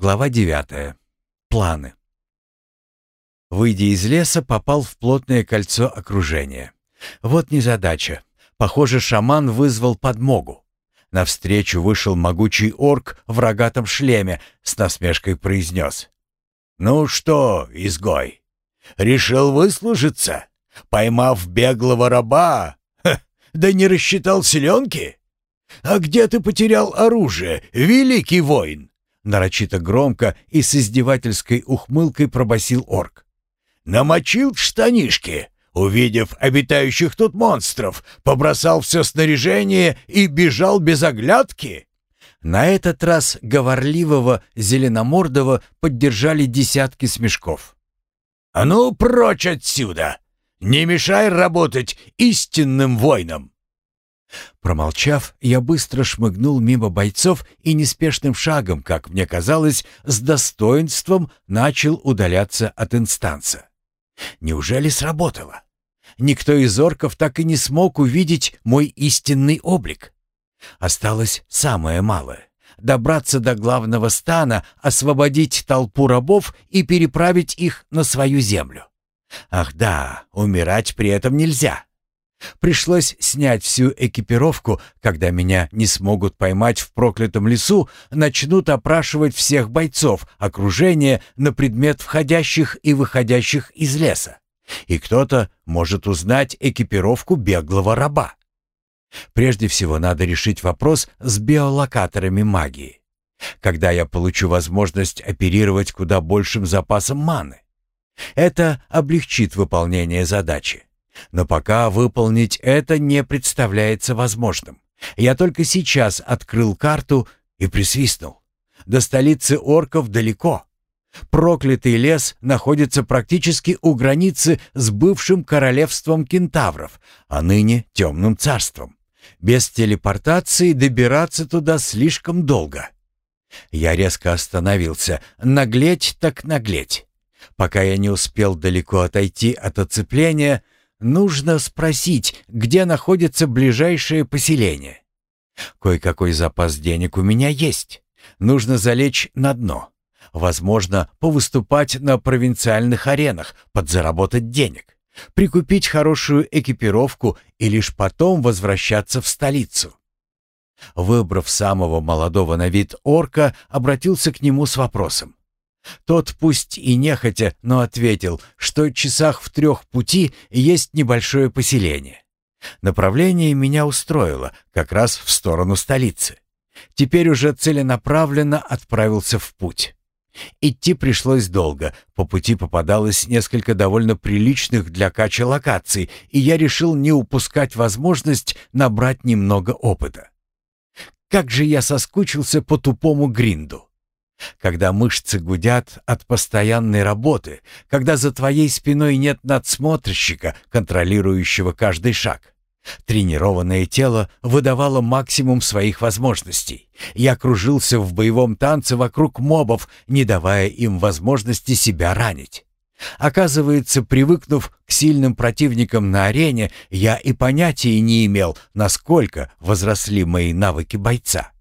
Глава 9. Планы. Выйдя из леса, попал в плотное кольцо окружения. Вот незадача. Похоже, шаман вызвал подмогу. Навстречу вышел могучий орк в рогатом шлеме, с насмешкой произнес. «Ну что, изгой, решил выслужиться? Поймав беглого раба? Ха, да не рассчитал селенки? А где ты потерял оружие, великий воин?» Нарочито громко и с издевательской ухмылкой пробасил орк. «Намочил штанишки, увидев обитающих тут монстров, побросал все снаряжение и бежал без оглядки?» На этот раз говорливого зеленомордого поддержали десятки смешков. «А ну, прочь отсюда! Не мешай работать истинным воинам!» Промолчав, я быстро шмыгнул мимо бойцов и неспешным шагом, как мне казалось, с достоинством начал удаляться от инстанса. Неужели сработало? Никто из орков так и не смог увидеть мой истинный облик. Осталось самое малое — добраться до главного стана, освободить толпу рабов и переправить их на свою землю. Ах да, умирать при этом нельзя. Пришлось снять всю экипировку, когда меня не смогут поймать в проклятом лесу, начнут опрашивать всех бойцов окружения на предмет входящих и выходящих из леса. И кто-то может узнать экипировку беглого раба. Прежде всего надо решить вопрос с биолокаторами магии. Когда я получу возможность оперировать куда большим запасом маны? Это облегчит выполнение задачи. Но пока выполнить это не представляется возможным. Я только сейчас открыл карту и присвистнул. До столицы орков далеко. Проклятый лес находится практически у границы с бывшим королевством кентавров, а ныне темным царством. Без телепортации добираться туда слишком долго. Я резко остановился. Наглеть так наглеть. Пока я не успел далеко отойти от оцепления, Нужно спросить, где находится ближайшее поселение. Кое-какой запас денег у меня есть. Нужно залечь на дно. Возможно, повыступать на провинциальных аренах, подзаработать денег, прикупить хорошую экипировку и лишь потом возвращаться в столицу. Выбрав самого молодого на вид орка, обратился к нему с вопросом. Тот пусть и нехотя, но ответил, что часах в трех пути есть небольшое поселение. Направление меня устроило, как раз в сторону столицы. Теперь уже целенаправленно отправился в путь. Идти пришлось долго, по пути попадалось несколько довольно приличных для кача локаций, и я решил не упускать возможность набрать немного опыта. Как же я соскучился по тупому гринду. Когда мышцы гудят от постоянной работы, когда за твоей спиной нет надсмотрщика, контролирующего каждый шаг. Тренированное тело выдавало максимум своих возможностей. Я кружился в боевом танце вокруг мобов, не давая им возможности себя ранить. Оказывается, привыкнув к сильным противникам на арене, я и понятия не имел, насколько возросли мои навыки бойца.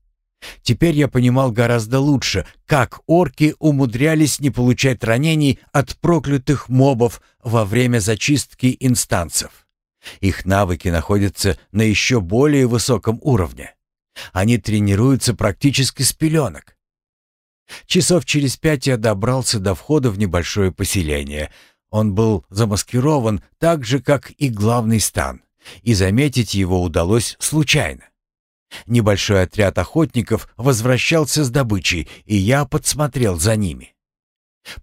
Теперь я понимал гораздо лучше, как орки умудрялись не получать ранений от проклятых мобов во время зачистки инстанцев. Их навыки находятся на еще более высоком уровне. Они тренируются практически с пеленок. Часов через пять я добрался до входа в небольшое поселение. Он был замаскирован так же, как и главный стан, и заметить его удалось случайно. Небольшой отряд охотников возвращался с добычей, и я подсмотрел за ними.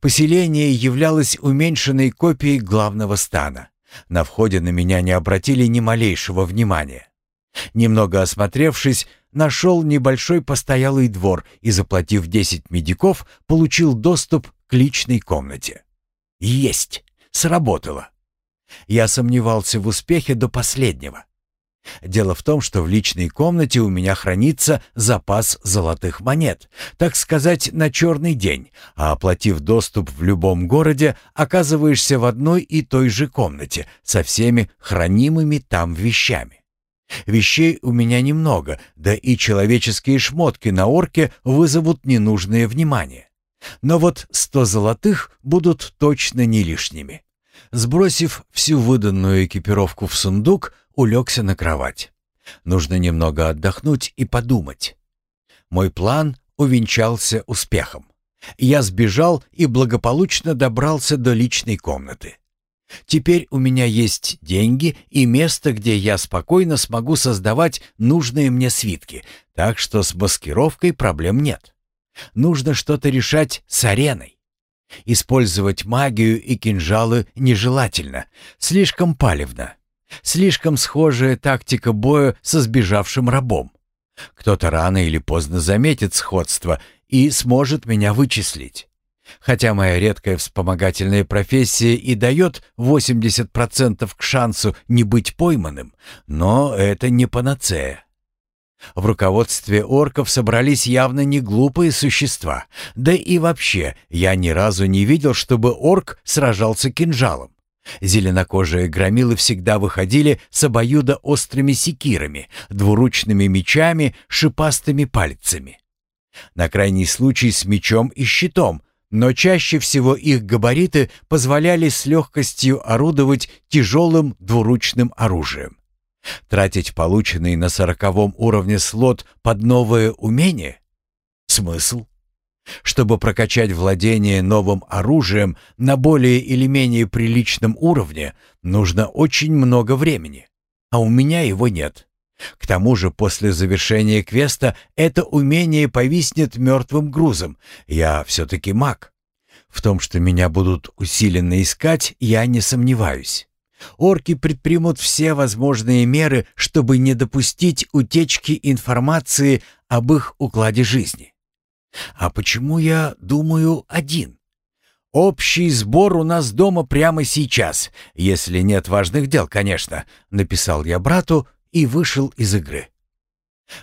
Поселение являлось уменьшенной копией главного стана. На входе на меня не обратили ни малейшего внимания. Немного осмотревшись, нашел небольшой постоялый двор и, заплатив 10 медиков, получил доступ к личной комнате. Есть! Сработало! Я сомневался в успехе до последнего. Дело в том, что в личной комнате у меня хранится запас золотых монет, так сказать, на черный день, а оплатив доступ в любом городе, оказываешься в одной и той же комнате со всеми хранимыми там вещами. Вещей у меня немного, да и человеческие шмотки на орке вызовут ненужное внимание. Но вот сто золотых будут точно не лишними. Сбросив всю выданную экипировку в сундук, улегся на кровать. Нужно немного отдохнуть и подумать. Мой план увенчался успехом. Я сбежал и благополучно добрался до личной комнаты. Теперь у меня есть деньги и место, где я спокойно смогу создавать нужные мне свитки, так что с маскировкой проблем нет. Нужно что-то решать с ареной. Использовать магию и кинжалы нежелательно, слишком палевно. Слишком схожая тактика боя со сбежавшим рабом. Кто-то рано или поздно заметит сходство и сможет меня вычислить. Хотя моя редкая вспомогательная профессия и дает 80% к шансу не быть пойманным, но это не панацея. В руководстве орков собрались явно не глупые существа. Да и вообще, я ни разу не видел, чтобы орк сражался кинжалом. Зеленокожие громилы всегда выходили с обоюдо острыми секирами, двуручными мечами, шипастыми пальцами. На крайний случай с мечом и щитом, но чаще всего их габариты позволяли с легкостью орудовать тяжелым двуручным оружием. Тратить полученный на сороковом уровне слот под новое умение? Смысл? Чтобы прокачать владение новым оружием на более или менее приличном уровне, нужно очень много времени, а у меня его нет. К тому же после завершения квеста это умение повиснет мертвым грузом. Я все-таки маг. В том, что меня будут усиленно искать, я не сомневаюсь. Орки предпримут все возможные меры, чтобы не допустить утечки информации об их укладе жизни. А почему я думаю один? Общий сбор у нас дома прямо сейчас, если нет важных дел, конечно, написал я брату и вышел из игры.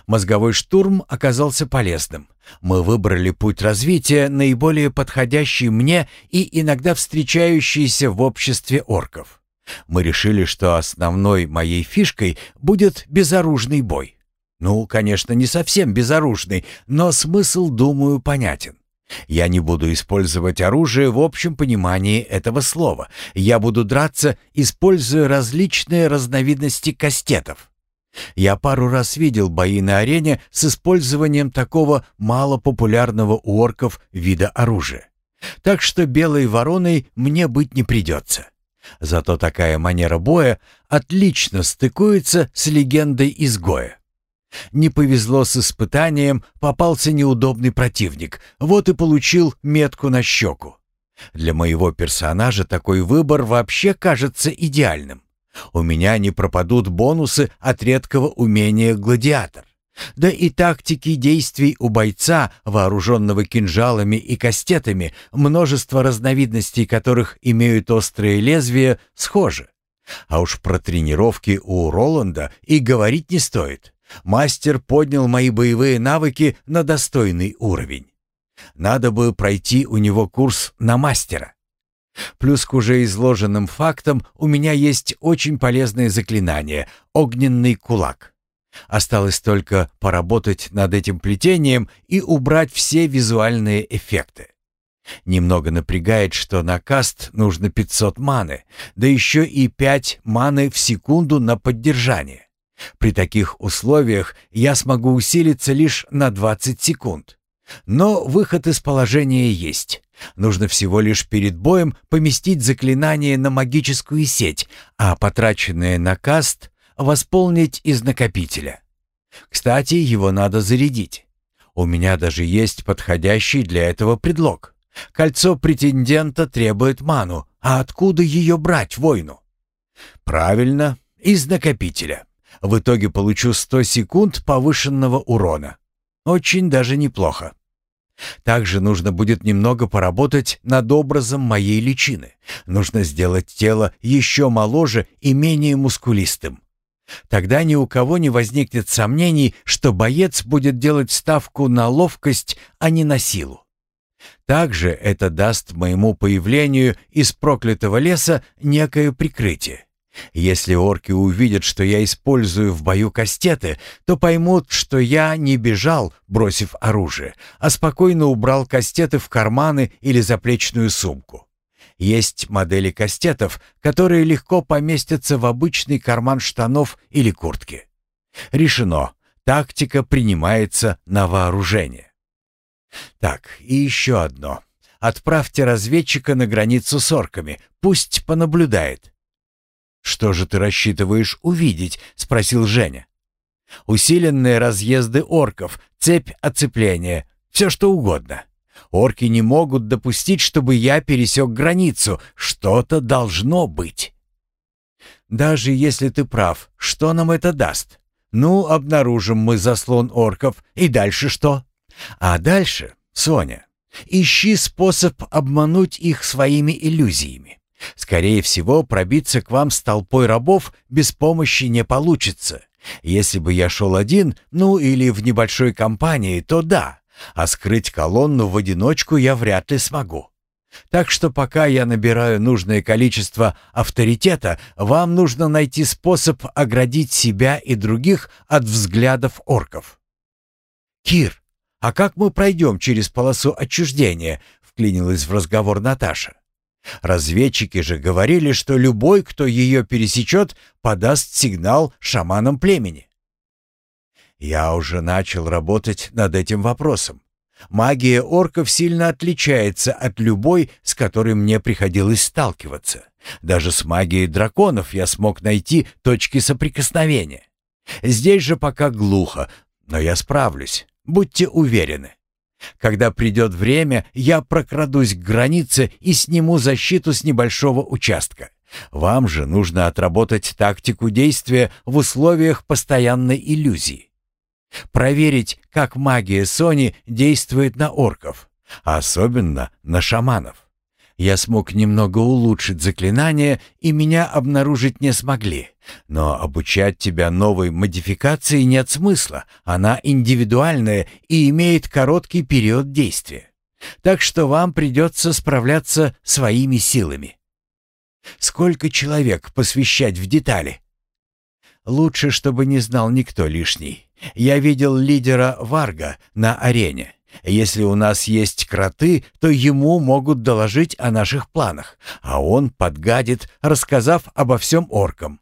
Мозговой штурм оказался полезным. Мы выбрали путь развития, наиболее подходящий мне и иногда встречающийся в обществе орков. Мы решили, что основной моей фишкой будет безоружный бой. Ну, конечно, не совсем безоружный, но смысл, думаю, понятен. Я не буду использовать оружие в общем понимании этого слова. Я буду драться, используя различные разновидности кастетов. Я пару раз видел бои на арене с использованием такого малопопулярного у орков вида оружия. Так что белой вороной мне быть не придется. Зато такая манера боя отлично стыкуется с легендой изгоя. Не повезло с испытанием, попался неудобный противник, вот и получил метку на щеку. Для моего персонажа такой выбор вообще кажется идеальным. У меня не пропадут бонусы от редкого умения гладиатор. Да и тактики действий у бойца, вооруженного кинжалами и кастетами, множество разновидностей которых имеют острые лезвия, схожи. А уж про тренировки у Роланда и говорить не стоит. Мастер поднял мои боевые навыки на достойный уровень. Надо бы пройти у него курс на мастера. Плюс к уже изложенным фактам у меня есть очень полезное заклинание — огненный кулак. Осталось только поработать над этим плетением и убрать все визуальные эффекты. Немного напрягает, что на каст нужно 500 маны, да еще и 5 маны в секунду на поддержание. При таких условиях я смогу усилиться лишь на 20 секунд. Но выход из положения есть. Нужно всего лишь перед боем поместить заклинание на магическую сеть, а потраченное на каст восполнить из накопителя. Кстати, его надо зарядить. У меня даже есть подходящий для этого предлог. Кольцо претендента требует ману, а откуда ее брать воину? Правильно, из накопителя. В итоге получу 100 секунд повышенного урона. Очень даже неплохо. Также нужно будет немного поработать над образом моей личины. Нужно сделать тело еще моложе и менее мускулистым. Тогда ни у кого не возникнет сомнений, что боец будет делать ставку на ловкость, а не на силу. Также это даст моему появлению из проклятого леса некое прикрытие. Если орки увидят, что я использую в бою кастеты, то поймут, что я не бежал, бросив оружие, а спокойно убрал кастеты в карманы или заплечную сумку. Есть модели кастетов, которые легко поместятся в обычный карман штанов или куртки. Решено. Тактика принимается на вооружение. Так, и еще одно. Отправьте разведчика на границу с орками, пусть понаблюдает. «Что же ты рассчитываешь увидеть?» — спросил Женя. «Усиленные разъезды орков, цепь оцепления, все что угодно. Орки не могут допустить, чтобы я пересек границу. Что-то должно быть». «Даже если ты прав, что нам это даст? Ну, обнаружим мы заслон орков, и дальше что?» «А дальше, Соня, Ищи способ обмануть их своими иллюзиями. Скорее всего, пробиться к вам с толпой рабов без помощи не получится. Если бы я шел один, ну или в небольшой компании, то да, а скрыть колонну в одиночку я вряд ли смогу. Так что пока я набираю нужное количество авторитета, вам нужно найти способ оградить себя и других от взглядов орков. Кир, «А как мы пройдем через полосу отчуждения?» — вклинилась в разговор Наташа. «Разведчики же говорили, что любой, кто ее пересечет, подаст сигнал шаманам племени». Я уже начал работать над этим вопросом. Магия орков сильно отличается от любой, с которой мне приходилось сталкиваться. Даже с магией драконов я смог найти точки соприкосновения. Здесь же пока глухо, но я справлюсь. Будьте уверены. Когда придет время, я прокрадусь к границе и сниму защиту с небольшого участка. Вам же нужно отработать тактику действия в условиях постоянной иллюзии. Проверить, как магия Сони действует на орков, а особенно на шаманов. Я смог немного улучшить заклинание, и меня обнаружить не смогли. Но обучать тебя новой модификации нет смысла. Она индивидуальная и имеет короткий период действия. Так что вам придется справляться своими силами. Сколько человек посвящать в детали? Лучше, чтобы не знал никто лишний. Я видел лидера Варга на арене. Если у нас есть кроты, то ему могут доложить о наших планах, а он подгадит, рассказав обо всем оркам.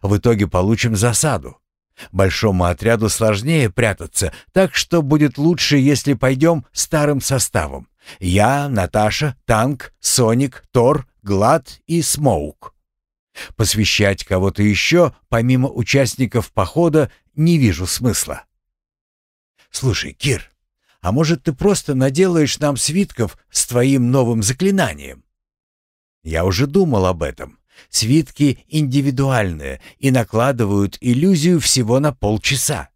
В итоге получим засаду. Большому отряду сложнее прятаться, так что будет лучше, если пойдем старым составом. Я, Наташа, Танк, Соник, Тор, Глад и Смоук. Посвящать кого-то еще, помимо участников похода, не вижу смысла. Слушай, Кир, а может, ты просто наделаешь нам свитков с твоим новым заклинанием? Я уже думал об этом. Свитки индивидуальные и накладывают иллюзию всего на полчаса.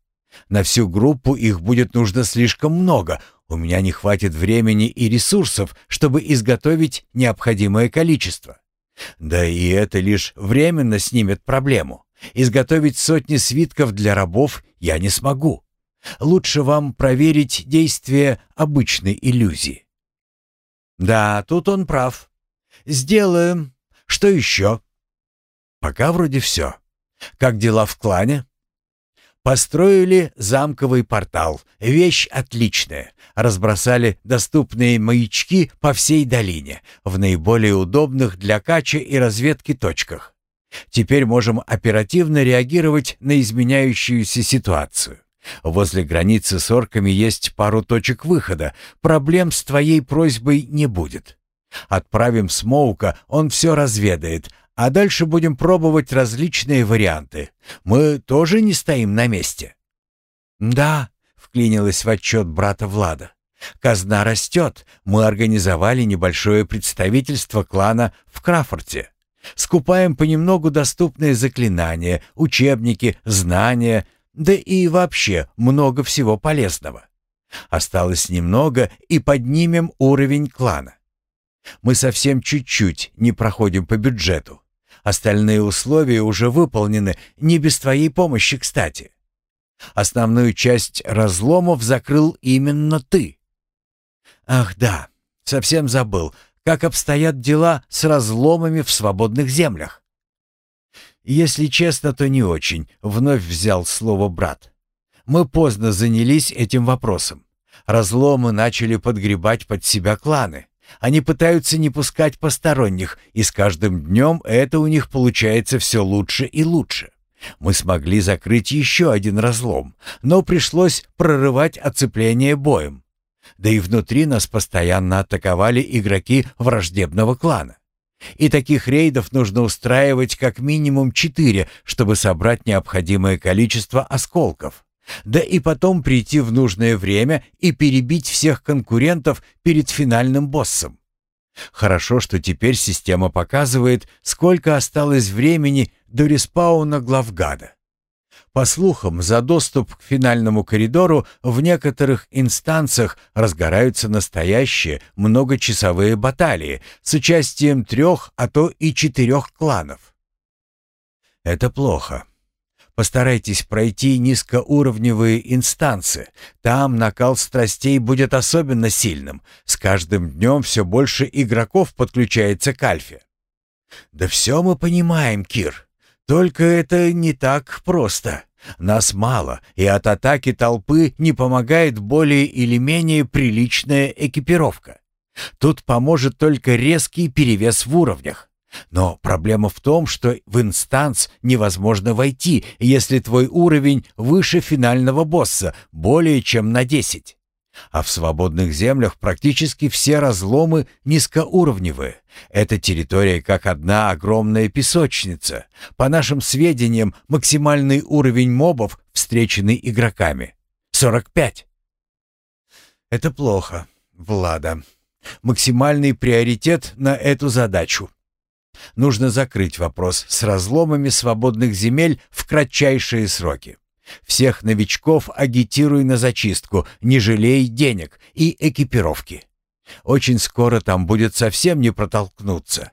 На всю группу их будет нужно слишком много. У меня не хватит времени и ресурсов, чтобы изготовить необходимое количество. Да и это лишь временно снимет проблему. Изготовить сотни свитков для рабов я не смогу. Лучше вам проверить действие обычной иллюзии. Да, тут он прав. Сделаем. Что еще? Пока вроде все. Как дела в клане? Построили замковый портал. Вещь отличная. Разбросали доступные маячки по всей долине, в наиболее удобных для кача и разведки точках. Теперь можем оперативно реагировать на изменяющуюся ситуацию. Возле границы с орками есть пару точек выхода. Проблем с твоей просьбой не будет. Отправим Смоука, он все разведает, а дальше будем пробовать различные варианты. Мы тоже не стоим на месте». «Да», — вклинилась в отчет брата Влада. «Казна растет. Мы организовали небольшое представительство клана в Крафорте. Скупаем понемногу доступные заклинания, учебники, знания, да и вообще много всего полезного. Осталось немного, и поднимем уровень клана. Мы совсем чуть-чуть не проходим по бюджету. Остальные условия уже выполнены, не без твоей помощи, кстати. Основную часть разломов закрыл именно ты. Ах да, совсем забыл, как обстоят дела с разломами в свободных землях. «Если честно, то не очень», — вновь взял слово брат. «Мы поздно занялись этим вопросом. Разломы начали подгребать под себя кланы. Они пытаются не пускать посторонних, и с каждым днем это у них получается все лучше и лучше. Мы смогли закрыть еще один разлом, но пришлось прорывать оцепление боем. Да и внутри нас постоянно атаковали игроки враждебного клана. И таких рейдов нужно устраивать как минимум четыре, чтобы собрать необходимое количество осколков. Да и потом прийти в нужное время и перебить всех конкурентов перед финальным боссом. Хорошо, что теперь система показывает, сколько осталось времени до респауна главгада. По слухам, за доступ к финальному коридору в некоторых инстанциях разгораются настоящие многочасовые баталии с участием трех, а то и четырех кланов. Это плохо. Постарайтесь пройти низкоуровневые инстанции. Там накал страстей будет особенно сильным. С каждым днем все больше игроков подключается к альфе. Да все мы понимаем, Кир. Только это не так просто. Нас мало, и от атаки толпы не помогает более или менее приличная экипировка. Тут поможет только резкий перевес в уровнях. Но проблема в том, что в инстанс невозможно войти, если твой уровень выше финального босса, более чем на 10. А в свободных землях практически все разломы низкоуровневые. Эта территория как одна огромная песочница. По нашим сведениям, максимальный уровень мобов, встреченный игроками — 45. Это плохо, Влада. Максимальный приоритет на эту задачу. Нужно закрыть вопрос с разломами свободных земель в кратчайшие сроки. Всех новичков агитируй на зачистку, не жалей денег и экипировки. Очень скоро там будет совсем не протолкнуться.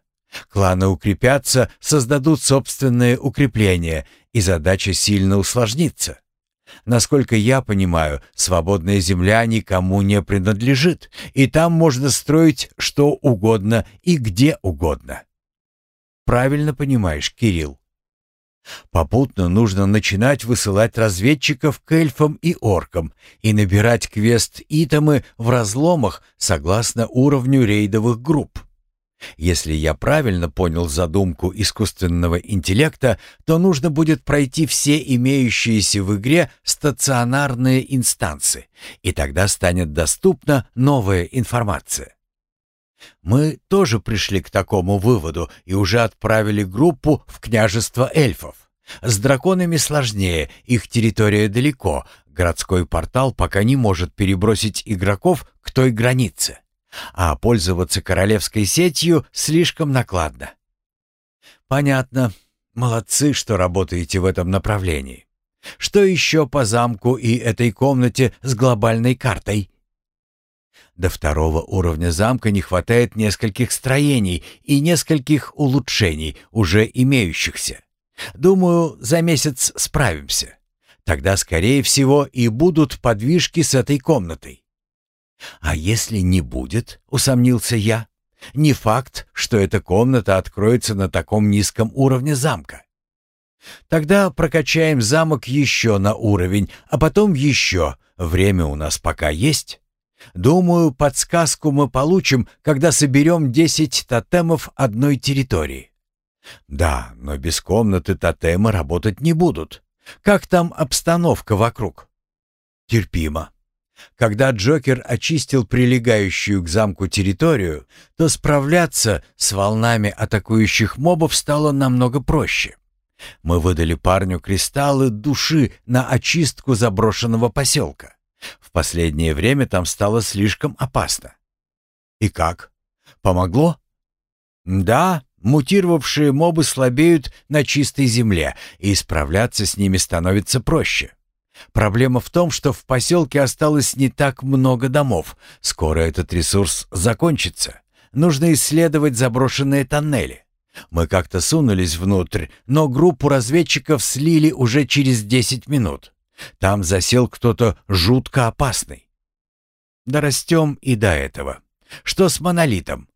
Кланы укрепятся, создадут собственные укрепления, и задача сильно усложнится. Насколько я понимаю, свободная земля никому не принадлежит, и там можно строить что угодно и где угодно. Правильно понимаешь, Кирилл? Попутно нужно начинать высылать разведчиков к эльфам и оркам и набирать квест-итемы в разломах согласно уровню рейдовых групп. Если я правильно понял задумку искусственного интеллекта, то нужно будет пройти все имеющиеся в игре стационарные инстанции, и тогда станет доступна новая информация. Мы тоже пришли к такому выводу и уже отправили группу в княжество эльфов. С драконами сложнее, их территория далеко, городской портал пока не может перебросить игроков к той границе. А пользоваться королевской сетью слишком накладно. Понятно. Молодцы, что работаете в этом направлении. Что еще по замку и этой комнате с глобальной картой? До второго уровня замка не хватает нескольких строений и нескольких улучшений, уже имеющихся. Думаю, за месяц справимся. Тогда, скорее всего, и будут подвижки с этой комнатой. А если не будет, усомнился я, не факт, что эта комната откроется на таком низком уровне замка. Тогда прокачаем замок еще на уровень, а потом еще. Время у нас пока есть. Думаю, подсказку мы получим, когда соберем 10 тотемов одной территории. Да, но без комнаты тотемы работать не будут. Как там обстановка вокруг? Терпимо. Когда Джокер очистил прилегающую к замку территорию, то справляться с волнами атакующих мобов стало намного проще. Мы выдали парню кристаллы души на очистку заброшенного поселка. В последнее время там стало слишком опасно. И как? Помогло? Да, мутировавшие мобы слабеют на чистой земле, и справляться с ними становится проще. Проблема в том, что в поселке осталось не так много домов. Скоро этот ресурс закончится. Нужно исследовать заброшенные тоннели. Мы как-то сунулись внутрь, но группу разведчиков слили уже через 10 минут. Там засел кто-то жутко опасный. Да растем и до этого. Что с монолитом?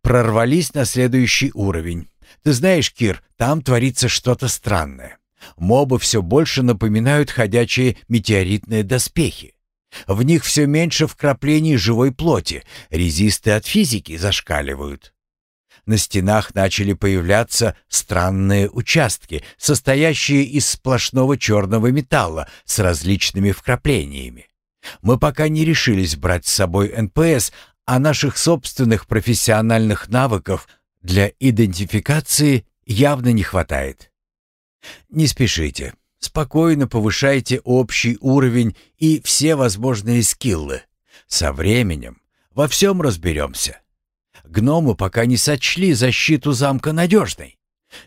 Прорвались на следующий уровень. Ты знаешь, Кир, там творится что-то странное. Мобы все больше напоминают ходячие метеоритные доспехи. В них все меньше вкраплений живой плоти, резисты от физики зашкаливают. На стенах начали появляться странные участки, состоящие из сплошного черного металла с различными вкраплениями. Мы пока не решились брать с собой НПС, а наших собственных профессиональных навыков для идентификации явно не хватает. Не спешите. Спокойно повышайте общий уровень и все возможные скиллы. Со временем во всем разберемся. Гномы пока не сочли защиту замка надежной.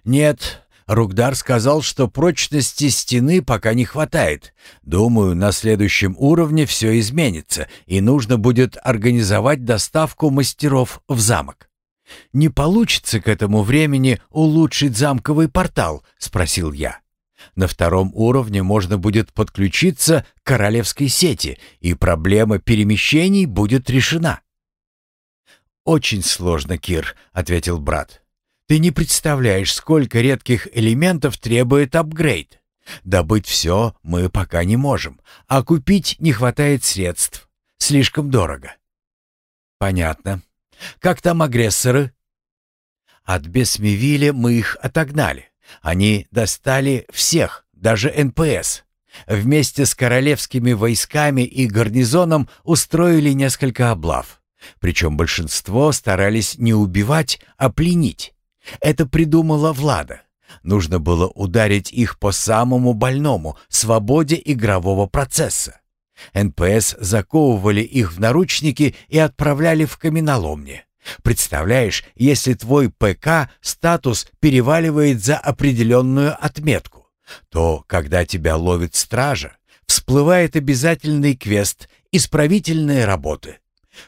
Нет, Ругдар сказал, что прочности стены пока не хватает. Думаю, на следующем уровне все изменится, и нужно будет организовать доставку мастеров в замок. «Не получится к этому времени улучшить замковый портал?» — спросил я. «На втором уровне можно будет подключиться к королевской сети, и проблема перемещений будет решена». «Очень сложно, Кир», — ответил брат. «Ты не представляешь, сколько редких элементов требует апгрейд. Добыть все мы пока не можем, а купить не хватает средств. Слишком дорого». «Понятно. Как там агрессоры?» «От Бесмевиля мы их отогнали. Они достали всех, даже НПС. Вместе с королевскими войсками и гарнизоном устроили несколько облав. Причем большинство старались не убивать, а пленить. Это придумала Влада. Нужно было ударить их по самому больному — свободе игрового процесса. НПС заковывали их в наручники и отправляли в каменоломни. Представляешь, если твой ПК статус переваливает за определенную отметку, то, когда тебя ловит стража, всплывает обязательный квест «Исправительные работы».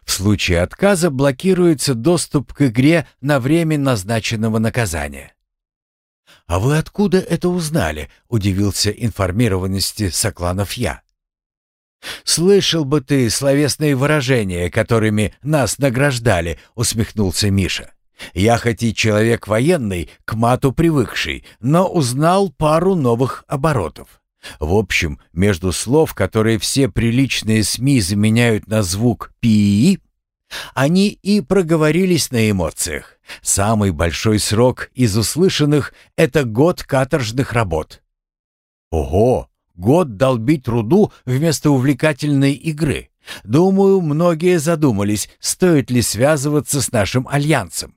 В случае отказа блокируется доступ к игре на время назначенного наказания. «А вы откуда это узнали?» — удивился информированности сокланов я. «Слышал бы ты словесные выражения, которыми нас награждали», — усмехнулся Миша. «Я хоть и человек военный, к мату привыкший, но узнал пару новых оборотов. В общем, между слов, которые все приличные СМИ заменяют на звук «пи», они и проговорились на эмоциях. Самый большой срок из услышанных — это год каторжных работ. Ого! Год долбить труду вместо увлекательной игры. Думаю, многие задумались, стоит ли связываться с нашим альянсом.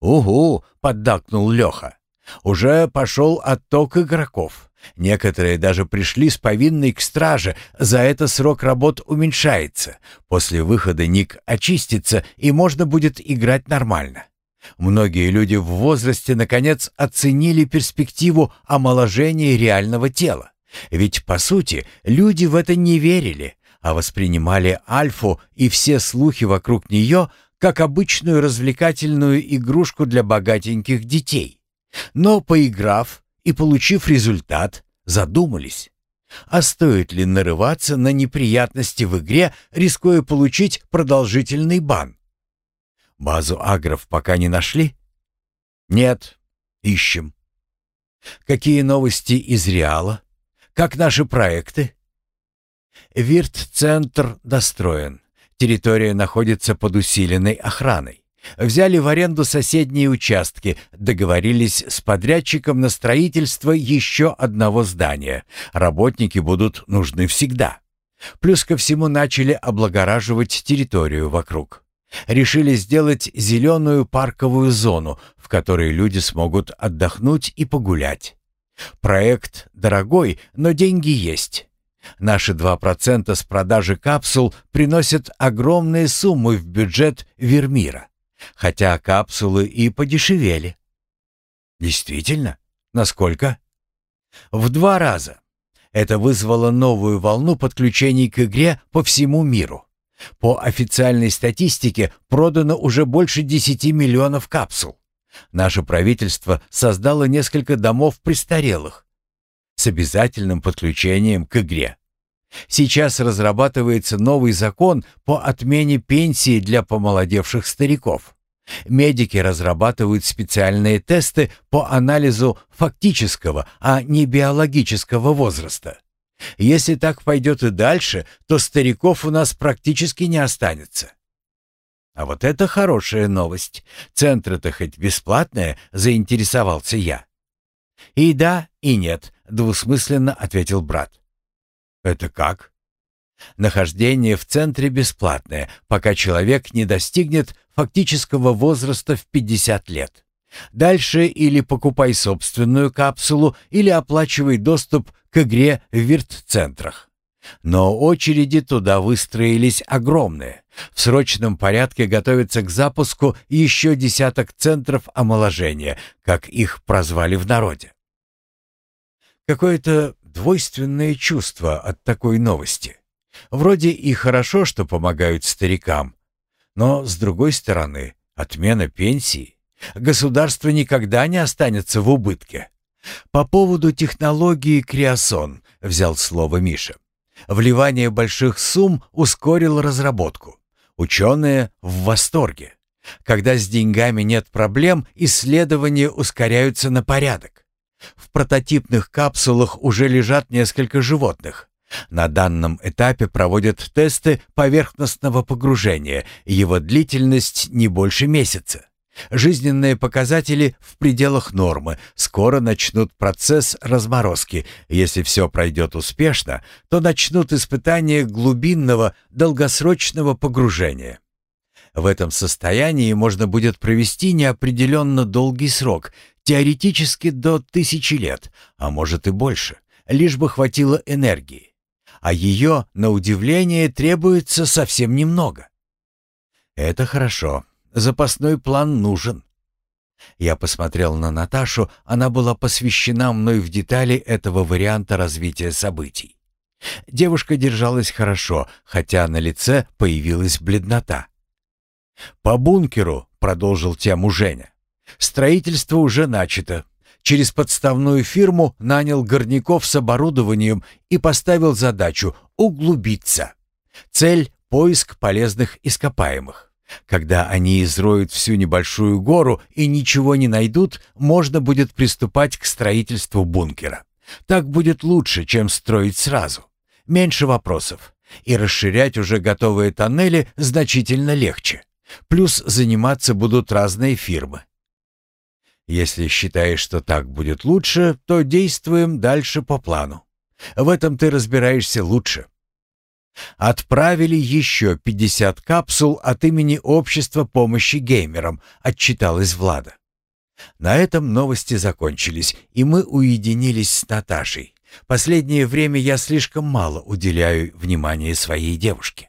«Угу!» — поддакнул Леха. «Уже пошел отток игроков. Некоторые даже пришли с повинной к страже, за это срок работ уменьшается. После выхода ник очистится, и можно будет играть нормально. Многие люди в возрасте, наконец, оценили перспективу омоложения реального тела. Ведь, по сути, люди в это не верили, а воспринимали Альфу и все слухи вокруг нее как обычную развлекательную игрушку для богатеньких детей. Но, поиграв, и, получив результат, задумались. А стоит ли нарываться на неприятности в игре, рискуя получить продолжительный бан? Базу агров пока не нашли? Нет, ищем. Какие новости из Реала? Как наши проекты? Вирт-центр достроен. Территория находится под усиленной охраной. Взяли в аренду соседние участки, договорились с подрядчиком на строительство еще одного здания. Работники будут нужны всегда. Плюс ко всему начали облагораживать территорию вокруг. Решили сделать зеленую парковую зону, в которой люди смогут отдохнуть и погулять. Проект дорогой, но деньги есть. Наши 2% с продажи капсул приносят огромные суммы в бюджет Вермира хотя капсулы и подешевели. Действительно? Насколько? В два раза. Это вызвало новую волну подключений к игре по всему миру. По официальной статистике продано уже больше 10 миллионов капсул. Наше правительство создало несколько домов престарелых с обязательным подключением к игре. Сейчас разрабатывается новый закон по отмене пенсии для помолодевших стариков. Медики разрабатывают специальные тесты по анализу фактического, а не биологического возраста. Если так пойдет и дальше, то стариков у нас практически не останется. А вот это хорошая новость. Центры-то хоть бесплатные, заинтересовался я. И да, и нет, двусмысленно ответил брат. Это как? Нахождение в центре бесплатное, пока человек не достигнет фактического возраста в 50 лет. Дальше или покупай собственную капсулу, или оплачивай доступ к игре в вирт-центрах. Но очереди туда выстроились огромные. В срочном порядке готовится к запуску еще десяток центров омоложения, как их прозвали в народе. Какое-то двойственное чувство от такой новости. Вроде и хорошо, что помогают старикам, но, с другой стороны, отмена пенсии. Государство никогда не останется в убытке. По поводу технологии Криосон взял слово Миша. Вливание больших сумм ускорило разработку. Ученые в восторге. Когда с деньгами нет проблем, исследования ускоряются на порядок. В прототипных капсулах уже лежат несколько животных. На данном этапе проводят тесты поверхностного погружения, его длительность не больше месяца. Жизненные показатели в пределах нормы. Скоро начнут процесс разморозки. Если все пройдет успешно, то начнут испытания глубинного долгосрочного погружения. В этом состоянии можно будет провести неопределенно долгий срок, теоретически до тысячи лет, а может и больше, лишь бы хватило энергии а ее, на удивление, требуется совсем немного. Это хорошо. Запасной план нужен. Я посмотрел на Наташу, она была посвящена мной в детали этого варианта развития событий. Девушка держалась хорошо, хотя на лице появилась бледнота. «По бункеру», — продолжил тему Женя, — «строительство уже начато. Через подставную фирму нанял горняков с оборудованием и поставил задачу углубиться. Цель — поиск полезных ископаемых. Когда они изроют всю небольшую гору и ничего не найдут, можно будет приступать к строительству бункера. Так будет лучше, чем строить сразу. Меньше вопросов. И расширять уже готовые тоннели значительно легче. Плюс заниматься будут разные фирмы. Если считаешь, что так будет лучше, то действуем дальше по плану. В этом ты разбираешься лучше. Отправили еще 50 капсул от имени Общества помощи геймерам, отчиталась Влада. На этом новости закончились, и мы уединились с Наташей. Последнее время я слишком мало уделяю внимания своей девушке.